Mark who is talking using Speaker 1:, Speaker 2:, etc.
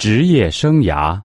Speaker 1: 职业生涯